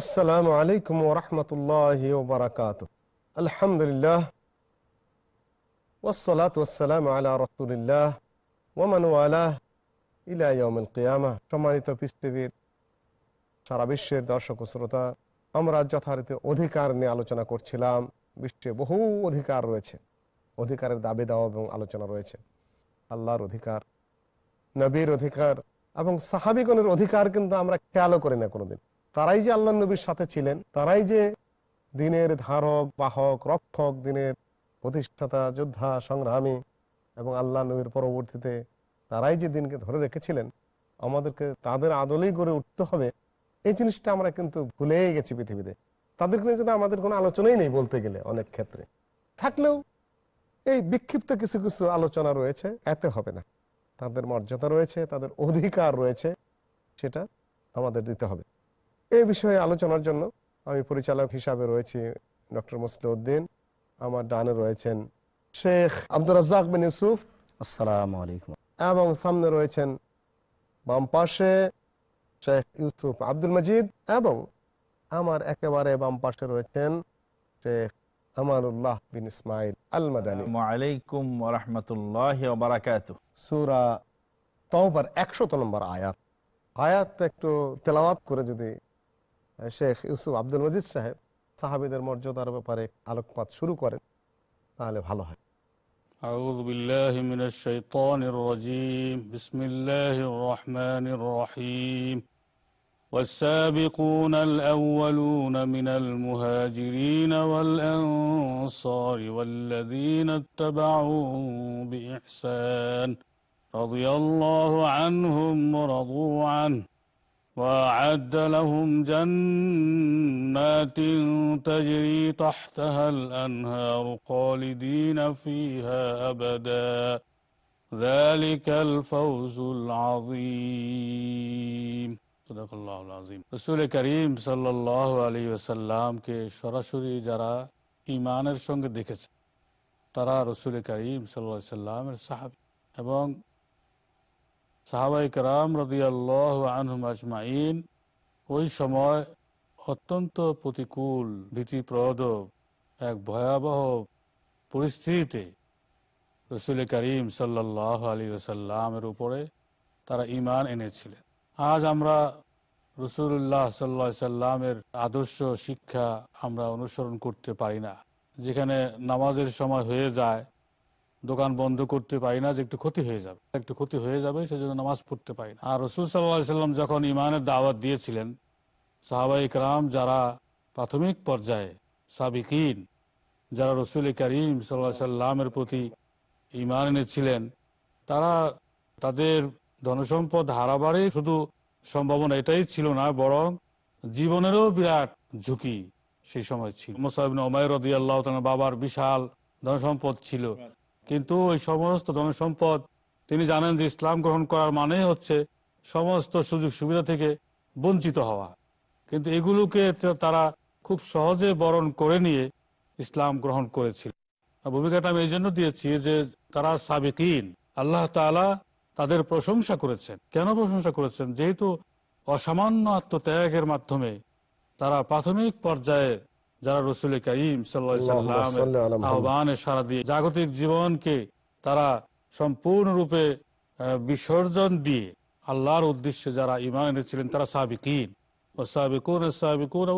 আসসালামু আলাইকুম বারকাত আলহামদুলিল্লাহ ওসলাত ওসালাম আলা ওমান কিয়ামা। সম্মানিত পৃথিবীর সারা বিশ্বের দর্শক শ্রোতা, আমরা যথারীতি অধিকার নিয়ে আলোচনা করছিলাম। বিশ্বে বহু অধিকার রয়েছে। অধিকারের দাবি দেওয়া এবং আলোচনা রয়েছে। আল্লাহর অধিকার, নবীর অধিকার এবং সাহাবিগণের অধিকার কিন্তু আমরা খেয়ালও করি না কোনোদিন। তারাই যে আল্লাহ নবীর সাথে ছিলেন, তারাই যে দিনের ধারক, বাহক, রক্ষক, দিনের প্রতিষ্ঠাতা, যোদ্ধা, সংগ্রামী এবং আল্লাহ নবীর পরবর্তীতে তারাই যে দিনকে ধরে রেখেছিলেন, আমাদেরকে তাদের আদলেই গড়ে উঠতে হবে। এই জিনিসটা আমরা কিন্তু ভুলেই গেছি পৃথিবীতে। তাদেরকে নিয়ে যেন আমাদের কোনো আলোচনাই নেই বলতে গেলে অনেক ক্ষেত্রে। থাকলেও এই বিক্ষিপ্ত কিছু কিছু আলোচনা রয়েছে, এতে হবে না। তাদের মর্যাদা রয়েছে, তাদের অধিকার রয়েছে, সেটা আমাদের দিতে হবে। এই বিষয়ে আলোচনার জন্য আমি পরিচালক হিসাবে রয়েছি ডক্টর মুসলিউদ্দিন আমার ডানে রয়েছেন শেখ আব্দুর রাজ্জাক বিন ইউসুফ। আসসালামু আলাইকুম। এবং সামনে রয়েছেন বাম পাশে শেখ ইউসুফ আব্দুল মজিদ এবং আমার একেবারে বাম পাশে রয়েছেন শেখ আমানুল্লাহ বিন ইসমাইল আল মাদানী আলাইকুম রহমতুল্লাহ বারাকাত সুরা তওবার একশত নম্বর আয়াত। আয়াত একটু তেলাওয়াত করে যদি শেখ ইউসুফ আব্দুল মজিদ সাহেব সাহাবিদের মর্যাদার ব্যাপারে আলোকপাত শুরু করেন তাহলে ভালো হয় أعوذ بالله من الشيطان الرجيم بسم الله الرحمن الرحيم والسابقون الأولون من المهاجرين والأنصار والذين اتبعوهم بإحسان رضي الله عنهم ورضوا عنه وأعد لهم جنات تجري تحتها الأنهار خالدين فيها أبدا ذلك الفوز العظيم صدق الله العظيم রসুল করিম সাল্লাহ আলী ওসাল্লামকে সরাসরি যারা ইমানের সঙ্গে দেখেছে তারা রসুল করিম সাল্লা সাল্লামের সাহাবি এবং সাহাবাই কারাম রদিয়াল্লাহ আনহুম আজমাইন ওই সময় অত্যন্ত প্রতিকূল, ভীতিপ্রদ এক ভয়াবহ পরিস্থিতিতে রসুল করিম সাল্লাহ আলী সাল্লামের উপরে তারা ইমান এনেছিলেন আজ আমরা রসুল্লাহ সাল্লা সাল্লামের আদর্শ শিক্ষা আমরা অনুসরণ করতে পারি না। যেখানে নামাজের সময় হয়ে যায় দোকান বন্ধ করতে পারি না যে একটু ক্ষতি হয়ে যাবে। একটু ক্ষতি হয়ে যাবে, সেজন্য নামাজ পড়তে পারি না। আর রসুল সাল্লাহ সাল্লাম যখন ইমানের দাওয়াত দিয়েছিলেন সাহাবাই রাম যারা প্রাথমিক পর্যায়ে সাবিকিন, যারা রসুল করিম সাল্লাহ সাল্লামের প্রতি ইমান এনেছিলেন, তারা তাদের ধনসম্পদ হারাবারই শুধু সম্ভাবনা এটাই ছিল না, বরং জীবনেরও বিরাট ঝুঁকি সেই সময় ছিল। মোসাহিবিন ওমায় বাবার বিশাল ধনসম্পদ ছিল। কিন্তু ওই সমস্ত ধনসম্পদ তিনি জানেন যে ইসলাম গ্রহণ করার মানে হচ্ছে সমস্ত সুযোগ সুবিধা থেকে বঞ্চিত হওয়া। কিন্তু এগুলোকে তারা খুব সহজে বরণ করে নিয়ে ইসলাম গ্রহণ করেছিল। ভূমিকাটা আমি এই জন্য দিয়েছি যে তারা সাবেকিন। আল্লাহ তালা তাদের প্রশংসা করেছেন। কেন প্রশংসা করেছেন? যেহেতু অসামান্য আত্মত্যাগের মাধ্যমে তারা প্রাথমিক পর্যায়ে যারা রসুল করিম সাল্লামের আহ্বানে সারা দিয়ে জাগতিক জীবনকে তারা সম্পূর্ণরূপে বিসর্জন দিয়ে আল্লাহর উদ্দেশ্যে যারা ইমান এনেছিলেন তারা সাবিকিন। ও সাবিকুন সাবিকুন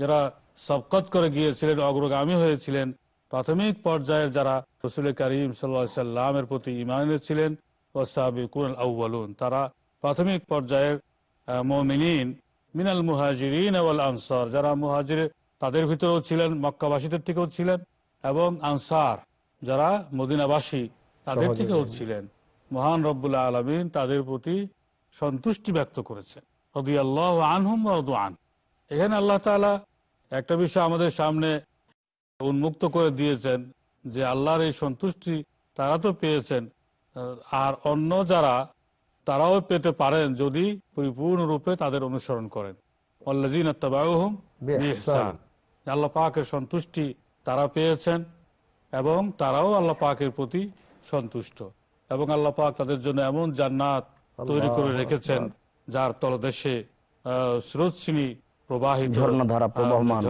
যারা সবকত করে গিয়েছিলেন অগ্রগামী হয়েছিলেন প্রাথমিক পর্যায়ের যারা রসুল করিম সাল্লামের প্রতি ইমান এনেছিলেন ও সাবিকুন আউ্বালুন তারা প্রাথমিক পর্যায়ের মমিনিন। মিনাল মুহাজিরিন ওয়াল আনসার যারা মুহাজির তাদের ভিতরেও ছিলেন মক্কাবাসীদের থেকেও ছিলেন এবং আনসার যারা মদিনাবাসী তাদের থেকেও ছিলেন। মহান রব্বুল্লাহ আলমিন তাদের প্রতি সন্তুষ্টি ব্যক্ত করেছেন। রদি আল্লাহ আনহুম আন এখানে আল্লাহ তালা একটা বিষয় আমাদের সামনে উন্মুক্ত করে দিয়েছেন যে আল্লাহর এই সন্তুষ্টি তারা তো পেয়েছেন আর অন্য যারা তারাও পেতে পারেন যদি পরিপূর্ণরূপে তাদের অনুসরণ করেন। আল্লাহ পাকের সন্তুষ্টি তারা পেয়েছেন এবং তারাও আল্লাহ পাকের প্রতি সন্তুষ্ট। এবং আল্লাহ পাক তাদের জন্য এমন জান্নাত তৈরি করে রেখেছেন যার তলদেশে স্রোতস্বিনী প্রবাহিত ঝর্ণাধারা প্রবাহমান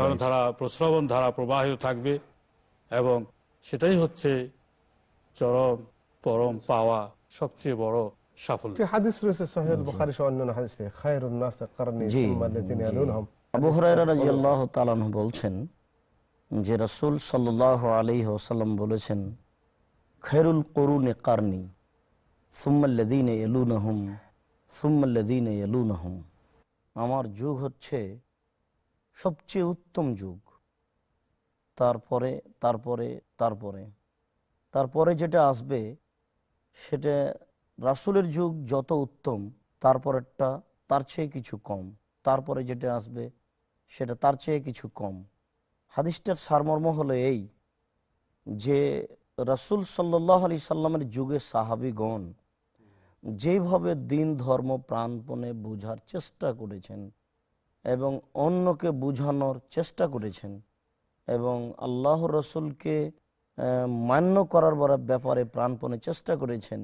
প্রশ্রবণ ধারা প্রবাহিত থাকবে এবং সেটাই হচ্ছে চরম পরম পাওয়া সবচেয়ে বড় সাফল্য হাদিস রয়েছে সহিহ বুখারী সহ অন্যান্য হাদিসে খায়রুন নাস কারণী জি, সুম্মা আল্লাযিনা ইয়ালুনহুম আবু হুরায়রা রাদিয়াল্লাহু তাআলা বলছেন যে রাসূল সাল্লাল্লাহু আলাইহি ওয়াসাল্লাম বলেছেন খায়রুল কুরুনি কারনি সুম্মাল্লাযীনা ইয়ালুনহুম সুম্মাল্লাযীনা ইয়ালুনহুম আমার যুগ হচ্ছে সবচেয়ে উত্তম যুগ। তারপরে তারপরে তারপরে। তারপরে যেটা আসবে সেটা রাসূলের যুগ যত উত্তম তারপরেরটা তার চেয়ে কিছু কম। তারপরে যেটা আসবে, সেটা তার চেয়ে কিছু কম। হাদিসটার সারমর্ম হলো এই যে রাসূল সাল্লাহ আলি সাল্লামের যুগে সাহাবিগণ যেভাবে দিন, ধর্ম, প্রাণপণে বোঝার চেষ্টা করেছেন এবং অন্যকে বুঝানোর চেষ্টা করেছেন এবং আল্লাহ রসুলকে মান্য করার ব্যাপারে প্রাণপণে চেষ্টা করেছেন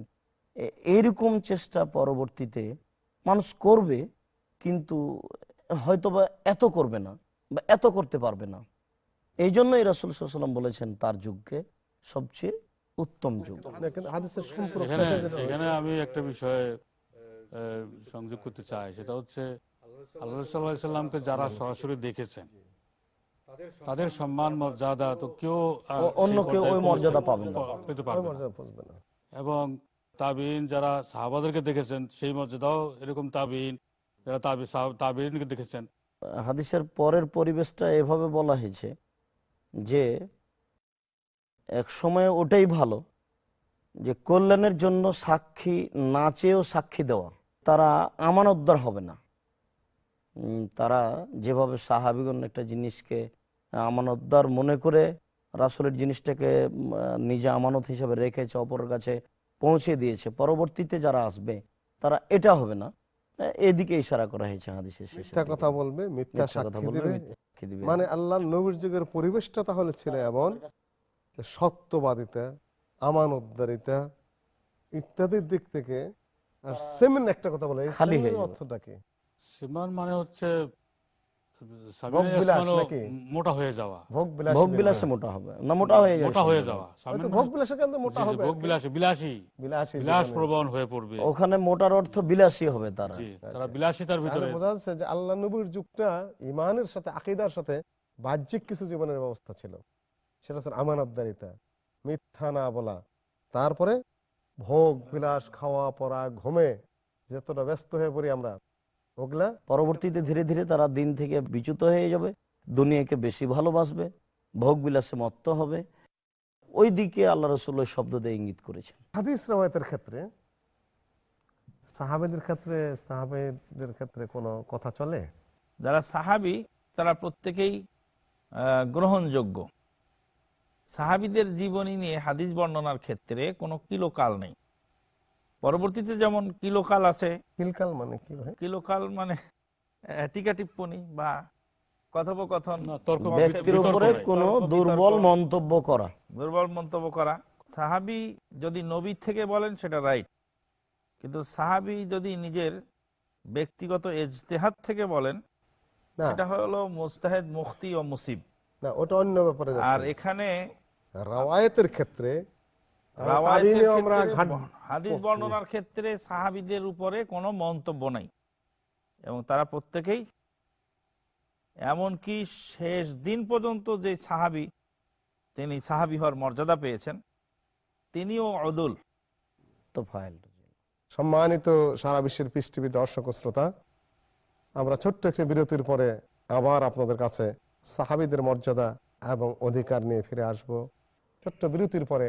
এইরকম চেষ্টা পরবর্তীতে মানুষ করবে কিন্তু হয়তোবা এত করবে না বা এত করতে পারবে না। এই জন্যই রসুল সাল্লাম বলেছেন তার যুগকে সবচেয়ে উত্তম যুগ। এখানে আমি একটা বিষয়ে সংযোগ করতে চাই। সেটা হচ্ছে আল্লাহ সাল্লাহ সাল্লামকে যারা সরাসরি দেখেছেন তাদের সম্মান মর্যাদা তো কেউ অন্য কেউ ওই মর্যাদা পাবে না। এবং তাবিন যারা সাহাবাদেরকে দেখেছেন, সেই মর্যাদাও এরকম তাবিন, যারা তাবি তাবিনকে দেখেছেন। হাদিসের পরের পরিবেশটা এভাবে বলা হয়েছে যে, এক সময় ওটাই ভালো যে, কল্যাণের জন্য সাক্ষী না চেয়েও সাক্ষী দেওয়া। তারা আমানতদার হবে না। তারা যেভাবে সাহাবিগণ একটা জিনিসকে আমানতদার মনে করে, রাসূলের জিনিসটাকে নিজে আমানত হিসাবে রেখেছে, অপরের কাছে পৌঁছে দিয়েছে। পরবর্তীতে যারা আসবে তারা এটা হবে না। এদিকে ইশারা করা হয়েছে হাদিসের শেষের মিথ্যা কথা বলবে মিথ্যা সাক্ষী দিবে। মানে আল্লাহ নবীর যুগের পরিবেশটা তাহলে ছিল এমন যে সত্যবাদিতা আমানতদারিতা ইত্যাদির দিক থেকে আর সেমেন একটা কথা বলে খালি হয়ে অর্থটা কি? সিমান মানে হচ্ছে মোটা হয়ে যাওয়া। ভোগ বিলাসে মোটা হবে। না মোটা হয়ে মোটা হয়ে যাওয়া। ভোগ মানে- কিন্তু মোটা জি, জি, হবে। ভোগ বিলাসী বিলাসী। বিলাসী বিলাস প্রবণ হয়ে পড়বে। ওখানে মোটার অর্থ বিলাসী হবে তারা। তারা বিলাসিতার তাহলে ভিতরে। বোঝা যাচ্ছে যে আল্লাহ নবীর যুগটা ইমানের সাথে আকিদার সাথে বাহ্যিক কিছু জীবনের ব্যবস্থা ছিল। সেটা হচ্ছে আমানতদারিতা মিথ্যা না বলা। তারপরে ভোগ বিলাস খাওয়া পড়া ঘুমে যতটা ব্যস্ত হয়ে পড়ি আমরা ওগুলা পরবর্তীতে ধীরে ধীরে তারা দিন থেকে বিচ্যুত হয়ে যাবে দুনিয়াকে বেশি ভালোবাসবে ভোগ বিলাসে মত্ত হবে। ওই দিকে আল্লাহ রসুল শব্দ দিয়ে ইঙ্গিত করেছেন। হাদিস রাওয়ায়াতের ক্ষেত্রে সাহাবেদের ক্ষেত্রে সাহাবেদের ক্ষেত্রে কোনো কথা চলে? যারা সাহাবি তারা প্রত্যেকেই গ্রহণযোগ্য। সাহাবিদের জীবনী নিয়ে হাদিস বর্ণনার ক্ষেত্রে কোনো কিলোকাল নেই। পরবর্তীতে যেমন কিলোকাল আছে কিলকাল মানে কি কিলোকাল মানে টিকা টিপ্পনি বা কথোপকথন ব্যক্তির উপরে। কোনো দুর্বল মন্তব্য করা। দুর্বল মন্তব্য করা। সাহাবি যদি নবী থেকে বলেন সেটা রাইট কিন্তু সাহাবি যদি নিজের ব্যক্তিগত এজতেহাদ থেকে বলেন সেটা হলো মুস্তাহেদ মুফতি ও মুসিব। না ওটা অন্য ব্যাপারে আর এখানে রাওয়ায়াতের ক্ষেত্রে হাদিস বর্ণনার ক্ষেত্রে সাহাবিদের উপরে কোনো মন্তব্য নাই। এবং তারা প্রত্যেকেই এমনকি শেষ দিন পর্যন্ত যে সাহাবি তিনি সাহাবি হওয়ার মর্যাদা পেয়েছেন তিনিও অদুল। তো সম্মানিত সারা বিশ্বের পিস দর্শক শ্রোতা আমরা ছোট্ট একটি বিরতির পরে আবার আপনাদের কাছে সাহাবিদের মর্যাদা এবং অধিকার নিয়ে ফিরে আসব। ছোট্ট বিরতির পরে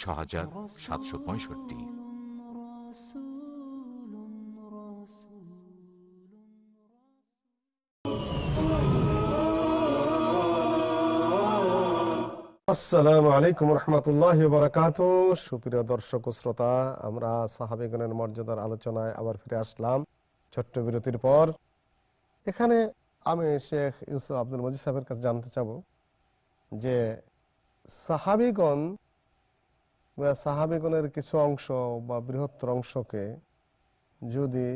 ছ আসসালামু আলাইকুম রহমতুল্লাহ বারাকাত সুপ্রিয় দর্শক শ্রোতা, আমরা সাহাবেগণের মর্যাদার আলোচনায় আবার ফিরে আসলাম ছোট্ট বিরতির পর। এখানে আমি শেখ ইউসুফ আব্দুল মজিদ সাহেবের কাছে জানতে চাব যে সাহাবিগণ সাহাবিগণের কিছু অংশ বা বৃহত্তর অংশকে যদি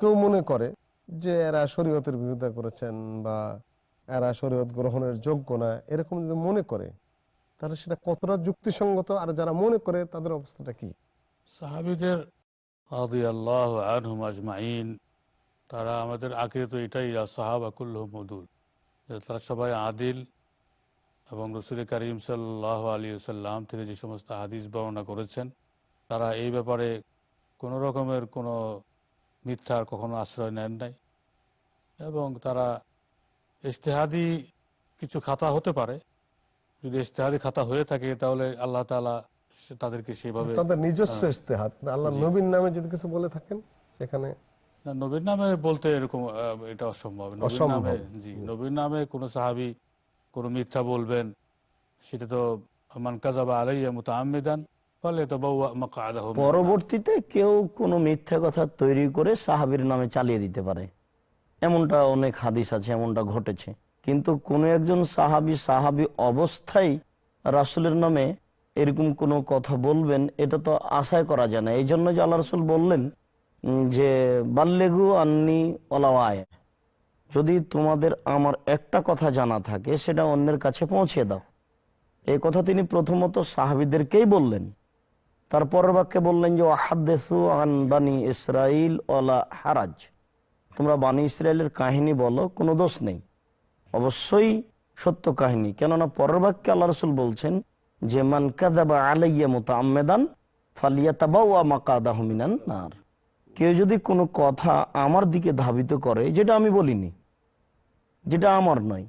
কেউ মনে করে যে এরা শরীয়তের বিরোধিতা করেছেন বা এরা শরীয়ত গ্রহণের যোগ্য না, এরকম যদি মনে করে, তাহলে সেটা কতটা যুক্তিসঙ্গত আর যারা মনে করে তাদের অবস্থাটা কি? সাহাবিদের তারা আমাদের আগে তো এটাই সাহাবাকুল্লহ যে তারা সবাই আদিল এবং রসুল করিম সাল্লাহ আলী সাল্লাম থেকে যে সমস্ত হাদিস বর্ণনা করেছেন তারা এই ব্যাপারে কোনো রকমের কোনো মিথ্যার কখনো আশ্রয় নেন নাই এবং তারা ইশতেহাদি কিছু খাতা হতে পারে। যদি ইশতেহাদি খাতা হয়ে থাকে তাহলে আল্লাহ তালা তাদেরকে সেভাবে তাদের নিজস্ব হ্যাঁ। ইস্তেহাত আল্লাহ। নবীন নামে যদি কিছু বলে থাকেন সেখানে নবীর নামে বলতে এরকম এটা অসম্ভব। নবীর নামে জি নবীর নামে কোনো সাহাবি কোনো মিথ্যা বলবেন, সেটা তো মান কাজাবা আলাইয়া মুতাআম্মিদান ফলে তো। পরবর্তীতে কেউ কোনো মিথ্যা কথা তৈরি করে সাহাবির নামে চালিয়ে দিতে পারে। এমনটা অনেক হাদিস আছে, এমনটা ঘটেছে। কিন্তু কোনো একজন সাহাবি সাহাবি অবস্থায় রাসুলের নামে এরকম কোনো কথা বলবেন, এটা তো আশাই করা যায় না। এই জন্য যে আল্লাহ রসুল বললেন যে, বাল্লেগু আন্নি ওলাওয়ায়। যদি তোমাদের আমার একটা কথা জানা থাকে, সেটা অন্যের কাছে পৌঁছে দাও। এই কথা তিনি প্রথমত সাহাবিদেরকেই বললেন। তার পরের বাক্যে বললেন যে, ওয়াহাদ্দেসু আন বানি ইসরাইল ওলা হারাজ। তোমরা বানি ইসরায়েলের কাহিনী বলো, কোনো দোষ নেই। অবশ্যই সত্য কাহিনী। কেননা পরের বাক্যে আল্লাহ রসুল বলছেন যে, মান কাদাবা আলাইয়া মতো আমেদান কেউ যদি কোনো কথা আমার দিকে ধাবিত করে, যেটা আমি বলিনি যেটা আমার নয়।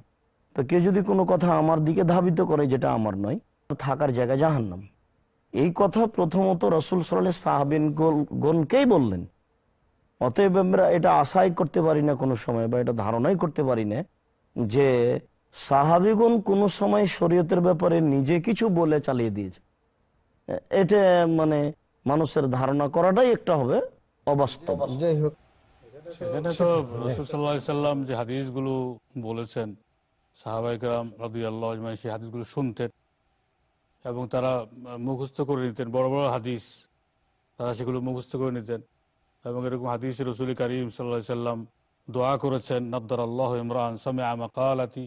তো কেউ যদি কোনো কথা আমার দিকে ধাবিত করে যেটা আমার নয় থাকার জায়গা জাহান্নাম। এই কথা প্রথমত রসুল সাল্লাহ সাহাবিন গণকেই বললেন। অতএব আমরা এটা আশাই করতে পারি না কোনো সময় বা এটা ধারণাই করতে পারি না যে সাহাবিগণ কোনো সময় শরীয়তের ব্যাপারে নিজে কিছু বলে চালিয়ে দিয়েছে। এটা মানে মানুষের ধারণা করাটাই একটা হবে অবাস্তব। যাই হোক আচ্ছা, সেখানে তো রসুল সাল্লা সাল্লাম যে হাদিসগুলো বলেছেন সাহাবাইকরাম রাদুই আল্লাহ আজমাই সেই হাদিসগুলো শুনতেন এবং তারা মুখস্থ করে নিতেন বড় বড় হাদিস তারা সেগুলো মুখস্থ করে নিতেন এবং এরকম হাদিস রসুল করিম সাল্লা সাল্লাম দোয়া করেছেন নব্দর আল্লাহ ইমরান সামে আমা কালাতি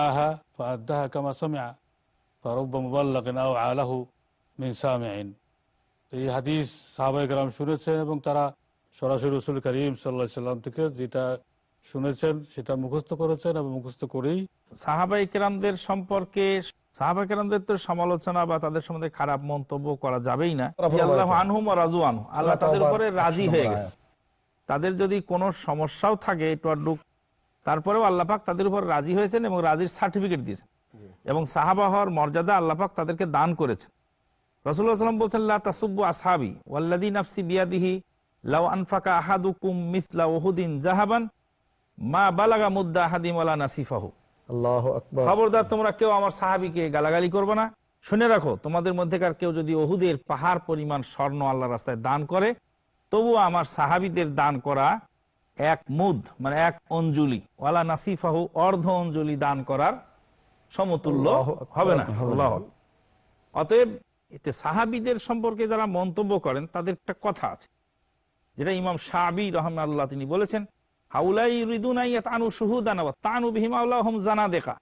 আহা ফাহা কামা সামে ফারব্বা মুবাল্লাকিন আলাহু এই হাদিস সাহাবাইকরাম শুনেছেন এবং তারা সরাসরি রসুল করিম সাল্লাহ সাল্লাম থেকে যেটা শুনেছেন সেটা মুখস্থ করেছেন এবং মুখস্থ করেই সাহাবাই কেরামদের সম্পর্কে সাহাবাই কেরামদের তো সমালোচনা বা তাদের সম্বন্ধে খারাপ মন্তব্য করা যাবেই না। আল্লাহ আনহুম রাজু আনহু। আল্লাহ তাদের উপরে রাজি হয়ে গেছে। তাদের যদি কোনো সমস্যাও থাকে তারপরেও আল্লাহ তাদের উপর রাজি হয়েছেন এবং রাজির সার্টিফিকেট দিয়েছেন। এবং সাহাবা হওয়ার মর্যাদা তাদেরকে দান করেছেন। রসুল্লাহ সাল্লাম বলছেন তাসুব্বু আসহাবি ওয়াল্লাযী নাফসি বিয়াদিহি লাউ আনফাকা আহাদুকুম মিথলা উহুদিন জাহাবান মা বালাগা মুদ্দা আহাদিম ওয়ালা নাসিফাহু খবরদার তোমরা কেউ আমার সাহাবিকে গালাগালি করবে না। শুনে রাখো তোমাদের মধ্যেকার কেউ যদি ওহুদের পাহাড় পরিমাণ স্বর্ণ আল্লাহ রাস্তায় দান করে তবুও আমার সাহাবিদের দান করা এক মুদ মানে এক অঞ্জলি। ওয়ালা নাসিফাহু অর্ধ অঞ্জলি দান করার সমতুল্য হবে না। অতএব এতে সাহাবিদের সম্পর্কে যারা মন্তব্য করেন তাদের একটা কথা আছে। যেটা ইমাম শাবি রহমান আল্লাহ তিনি বলেছেন জানা দেখা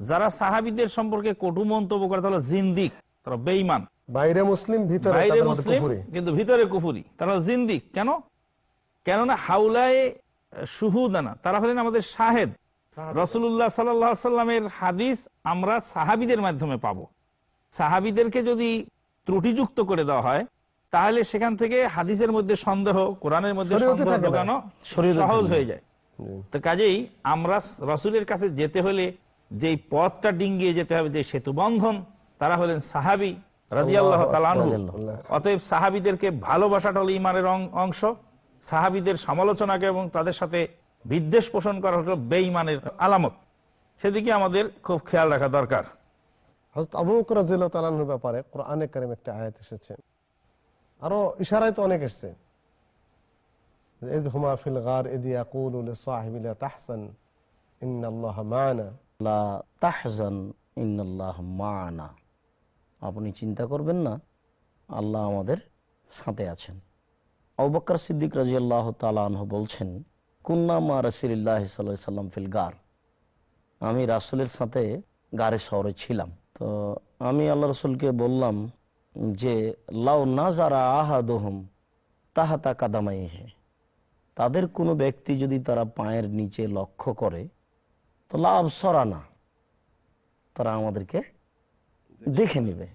যারা সাহাবিদের সম্পর্কে কটু মন্তব্য করে তাহলে জিন্দিক তারা বেঈমান। বাইরে মুসলিম ভিতরে বাইরে মুসলিম কিন্তু ভিতরে কুফুরি তারা জিন্দিক। কেন? কেননা হাউলায় সুহুদানা তারা হলেন আমাদের শাহেদ। রসুল্লাহ সাল্লামের হাদিস আমরা সাহাবিদের মাধ্যমে পাবো। সাহাবিদেরকে যদি ত্রুটিযুক্ত করে দেওয়া হয় তাহলে সেখান থেকে হাদিসের মধ্যে সন্দেহ কোরআনের মধ্যে সন্দেহ ঢোকানো সহজ হয়ে যায়। তো কাজেই আমরা রসুলের কাছে যেতে হলে যে পথটা ডিঙ্গিয়ে যেতে হবে যে সেতু বন্ধন তারা হলেন সাহাবি রাজিয়াল্লাহ তালানহু অতএব সাহাবিদেরকে ভালোবাসাটা হলো ইমানের অংশ। সাহাবিদের সমালোচনাকে এবং তাদের সাথে বিদ্বেষ পোষণ করা হলো বেঈমানের আলামত। সেদিকে আমাদের খুব খেয়াল রাখা দরকার। হজরত আবু বকর রাদিয়াল্লাহু তাআলা ব্যাপারে কোরআনে কারিম একটা আয়াত এসেছে। আরও ইশারায় তো অনেক এসেছে। মা'ানা। আপনি চিন্তা করবেন না, আল্লাহ আমাদের সাথে আছেন। অবক্কর সিদ্দিক রাজি আল্লাহ তালাহ বলছেন, কুন্না মা রসিল্লাহ সাল্লাম ফিল গার। আমি রাসুলের সাথে গারে শহরে ছিলাম। তো আমি আল্লাহ রসুলকে বললাম যে লাউ না যারা আহাদহম তাহাতা কাদামাই হে তাদের কোনো ব্যক্তি যদি তারা পায়ের নিচে লক্ষ্য করে তো লাভ সরানা তারা আমাদেরকে দেখে নেবে।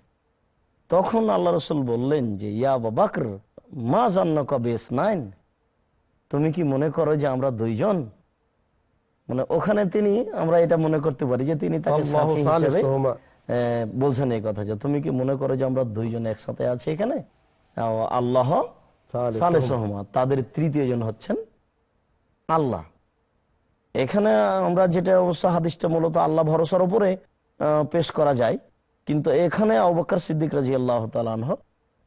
তখন আল্লাহ রসুল বললেন যে ইয়া বাকর মা জান্ন কবে নাইন তুমি কি মনে করো যে আমরা দুইজন? মানে ওখানে তিনি আমরা এটা মনে করতে পারি যে তিনি তাকে বলছেন এই কথা যে তুমি কি মনে করো যে আমরা দুইজন একসাথে আছি এখানে? আল্লাহ তাদের তৃতীয় জন হচ্ছেন আল্লাহ। এখানে আমরা যেটা অবশ্য হাদিসটা মূলত আল্লাহ ভরসার উপরে পেশ করা যায়। কিন্তু এখানে অবকার সিদ্দিক রাজি আল্লাহ তালাহ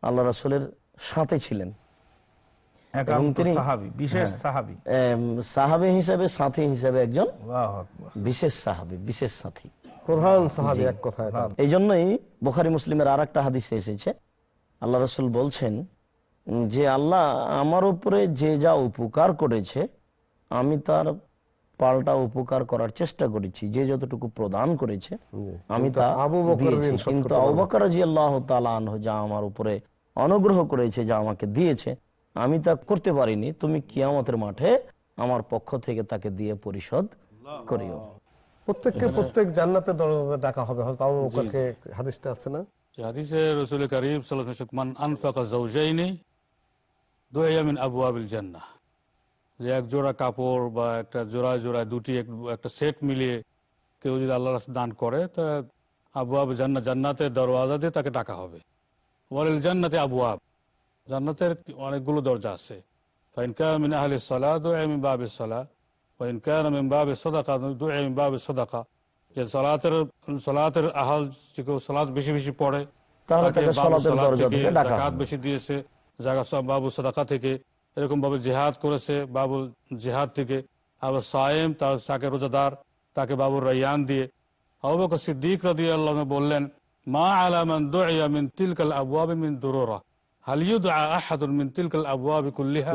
আল্লাহ রসুলের সাথে ছিলেন। সাহাবি হ্যাঁ। সাহাবী। হিসেবে সাথী হিসেবে একজন বিশেষ সাহাবী বিশেষ সাথী। প্রধান সাহাবী এক কথায় এই জন্যই বোখারি মুসলিমের আর একটা হাদিসে এসেছে আল্লাহ রসুল বলছেন যে আল্লাহ আমার উপরে যে যা উপকার করেছে আমি তার পাল্টা উপকার করার চেষ্টা করেছি যে যতটুকু প্রদান করেছে আমি তা কিন্তু জি আল্লাহ তালাহ যা আমার উপরে অনুগ্রহ করেছে যা আমাকে দিয়েছে আমি তা করতে পারিনি তুমি কিয়ামতের মাঠে আমার পক্ষ থেকে তাকে দিয়ে পরিশোধ করিও। প্রত্যেককে প্রত্যেক জান্নাতের দরজাতে ডাকা হবে। হযরত আবু বকরকে হাদিসটা আছে না? যে হাদিসে রসুল করিম সাল্লাল্লাহু মান আনফাকা জাওজাইনি দুইয়া মিন আবওয়াবিল জান্নাহ। যে এক জোড়া কাপড় বা একটা জোড়া জোড়া দুটি একটা সেট মিলিয়ে কেউ যদি আল্লাহ রাস্তায় দান করে তা আবু আব জান্নাত জান্নাতের দরওয়াজা দিয়ে তাকে ডাকা হবে। ওয়ালিল জান্নাতে আবু আব জান্নাতের অনেকগুলো দরজা আছে। মিন আহলি বাবিস সালাহ ওয়াইন কান মিন বাবিস সাদাকা দুইয়া মিন বাবিস সাদাকা যে সালাতের সালাতের আহাল যে কেউ সালাত বেশি বেশি পড়ে বাবু জাকাত বেশি দিয়েছে জাগা সব বাবু সাদাকা থেকে। এরকম ভাবে জেহাদ করেছে বাবুল জেহাদ থেকে। আবার সায়েম তার তাকে রোজাদার তাকে বাবুর রাইয়ান দিয়ে। আবুবকর সিদ্দিক রাদিয়াল্লাহু আনহু বললেন মা আলা মান দুইয়া মিন তিলকাল আবওয়াব মিন দুরুরা। হাল ইউদআ আহাদুন মিন তিলকাল আবওয়াব কুল্লিহা।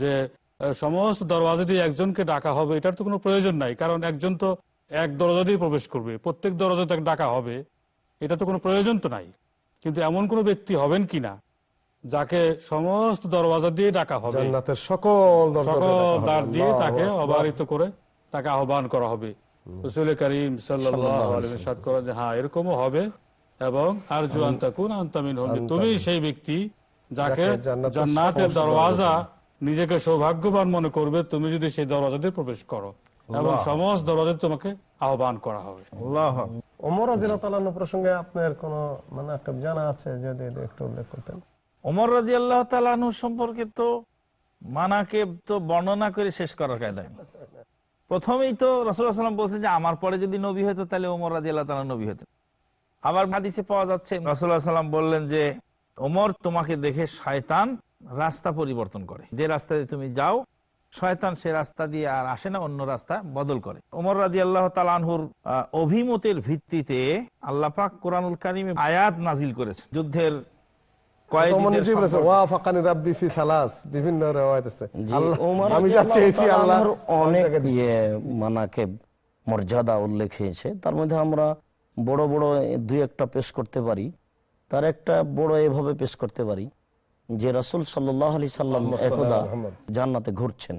যে সমস্ত দরওয়াজা দিয়ে একজনকে ডাকা হবে এটার তো কোনো প্রয়োজন নাই কারণ একজন তো এক দরজা দিয়ে প্রবেশ করবে প্রত্যেক দরজা তাকে ডাকা হবে এটা তো কোনো প্রয়োজন তো নাই। কিন্তু এমন কোনো ব্যক্তি হবেন কিনা যাকে সমস্ত দরওয়াজা দিয়ে ডাকা হবে সকল সকল দ্বার দিয়ে তাকে অবাহিত করে তাকে আহ্বান করা হবে। রসুল করিম সাল্লাহ করা যে হ্যাঁ এরকমও হবে এবং আর জুয়ান তাকুন আন্তামিন হবে তুমি সেই ব্যক্তি যাকে জান্নাতের দরওয়াজা নিজেকে সৌভাগ্যবান মনে করবে তুমি যদি সেই দিয়ে প্রবেশ করো। এবং সমস্ত দরওয়াজা তোমাকে আহ্বান করা হবে। ওমর রাদিয়াল্লাহু প্রসঙ্গে আপনার কোন মানে একটা জানা আছে যদি একটু উল্লেখ করতেন? ওমর রাজি আল্লাহ সম্পর্কে তো মানাকে তো বর্ণনা করে শেষ করার কায়দা প্রথমেই তো রসুল্লাহ সাল্লাম বলছেন যে আমার পরে যদি নবী হতো তাহলে ওমর রাজি আল্লাহ তালা নবী হতেন। আবার হাদিসে পাওয়া যাচ্ছে রসুল্লাহ সাল্লাম বললেন যে ওমর তোমাকে দেখে শয়তান রাস্তা পরিবর্তন করে। যে রাস্তা দিয়ে তুমি যাও শয়তান সে রাস্তা দিয়ে আর আসে না অন্য রাস্তা বদল করে। ওমর রাজি আল্লাহ তালানহুর আহ, অভিমতের ভিত্তিতে আল্লাহ পাক কোরআনুল কারিমে আয়াত নাজিল করেছে যুদ্ধের বিভিন্ন আমি যা চেয়েছি আল্লাহ অনেক। ইয়ে মানাকে মর্যাদা উল্লেখ হয়েছে। তার মধ্যে আমরা বড় বড় দুই একটা পেশ করতে পারি। তার একটা বড় এভাবে পেশ করতে পারি। যে রাসূল আলাইহি সাল্লাম একদা জান্নাতে ঘুরছেন।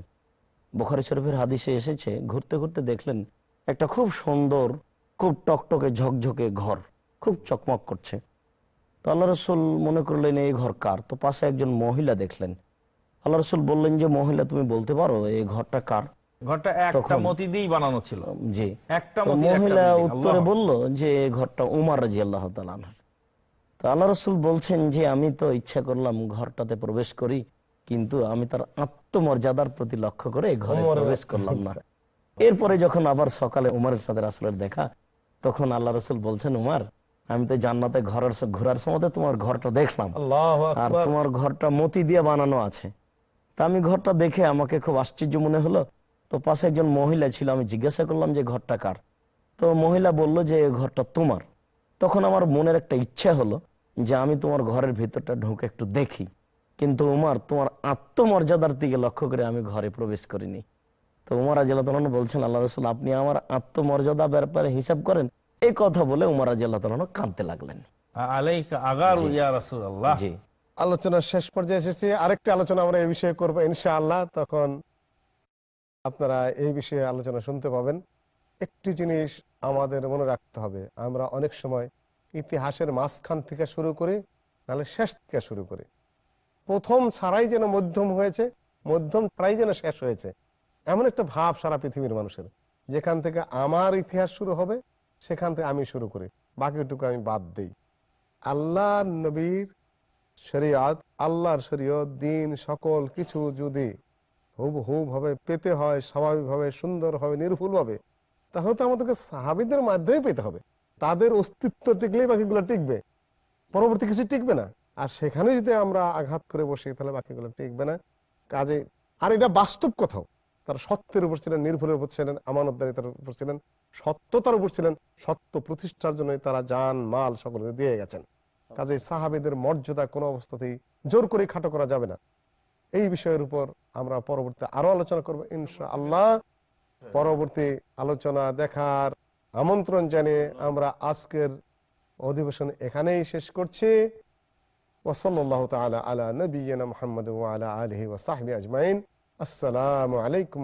বোখারি শরীফের হাদিসে এসেছে ঘুরতে ঘুরতে দেখলেন একটা খুব সুন্দর খুব টকটকে ঝকঝকে ঘর খুব চকমক করছে। তো আল্লাহ রসুল মনে করলেন এই ঘর কার? তো পাশে একজন মহিলা দেখলেন। আল্লাহ রসুল বললেন যে মহিলা তুমি বলতে পারো এই ঘরটা কার? ঘরটা একটা মতি দিয়েই বানানো ছিল। জি। একটা মহিলা উত্তরে বলল যে এই ঘরটা উমার রাজি আল্লাহ তো আল্লাহ রসুল বলছেন যে আমি তো ইচ্ছা করলাম ঘরটাতে প্রবেশ করি কিন্তু আমি তার আত্মমর্যাদার প্রতি লক্ষ্য করে ঘরে প্রবেশ করলাম না। এরপরে যখন আবার সকালে উমারের সাথে রাসুলের দেখা তখন আল্লাহ রসুল বলছেন উমার আমি তো জান্নাতে ঘরের ঘোরার সময় তোমার ঘরটা দেখলাম। আর তোমার ঘরটা মতি দিয়ে বানানো আছে। তা আমি ঘরটা দেখে আমাকে খুব আশ্চর্য মনে হলো। তো পাশে একজন মহিলা ছিল আমি জিজ্ঞাসা করলাম যে ঘরটা কার? তো মহিলা বলল যে ঘরটা তোমার। তখন আমার মনের একটা ইচ্ছা হলো যে আমি তোমার ঘরের ভিতরটা ঢুকে একটু দেখি। কিন্তু উমার তোমার আত্মমর্যাদার দিকে লক্ষ্য করে আমি ঘরে প্রবেশ করিনি। তো উমার রাজিয়াল বলছেন আল্লাহ রসুল আপনি আমার আত্মমর্যাদা ব্যাপারে হিসাব করেন। এই কথা বলে উমার রাজিয়াল কাঁদতে লাগলেন। আলাইকা জি। ইয়া রাসূলুল্লাহ। জি। আলোচনার শেষ পর্যায়ে এসেছি। আরেকটা আলোচনা আমরা এই বিষয়ে করব ইনশাআল্লাহ। তখন আপনারা এই বিষয়ে আলোচনা শুনতে পাবেন। একটি জিনিস আমাদের মনে রাখতে হবে। আমরা অনেক সময় ইতিহাসের মাঝখান থেকে শুরু করে, নাহলে শেষ থেকে শুরু করে। প্রথম ছাড়াই যেন মধ্যম হয়েছে, মধ্যম ছাড়াই যেন শেষ হয়েছে। এমন একটা ভাব সারা পৃথিবীর মানুষের। যেখান থেকে আমার ইতিহাস শুরু হবে, সেখান থেকে আমি শুরু করি। বাকিটুকু আমি বাদ দিই। আল্লাহ নবীর শরিয়াত, আল্লাহর শরীয়ত, দিন, সকল কিছু যদি হুব হুব ভাবে পেতে হয়, স্বাভাবিকভাবে, সুন্দরভাবে, নির্ভুলভাবে, তাহলে তো আমাদেরকে সাহাবিদের মাধ্যমে পেতে হবে। তাদের অস্তিত্ব টিকলেই বাকিগুলো টিকবে। পরবর্তী কিছু টিকবে না। আর সেখানে যদি আমরা আঘাত করে বসি, তাহলে বাকিগুলো টিকবে না। কাজে, আর এটা বাস্তব কথাও। তারা সত্যের উপর ছিলেন, নির্ভুলের উপর ছিলেন, আমানতদারিতার উপর ছিলেন, সত্যতার উপর ছিলেন, সত্য প্রতিষ্ঠার জন্য তারা জান মাল সকলকে দিয়ে গেছেন। কাজে সাহাবিদের মর্যাদা কোনো অবস্থাতেই জোর করে খাটো করা যাবে না। এই বিষয়ের উপর আমরা পরবর্তী আরও আলোচনা করব ইনশা আল্লাহ পরবর্তী আলোচনা দেখার আমন্ত্রণ জানিয়ে আমরা আজকের অধিবেশন এখানেই শেষ করছি। ওসল্লাহ তালা আলা মোহাম্মদ আলা আসসালামু আলাইকুম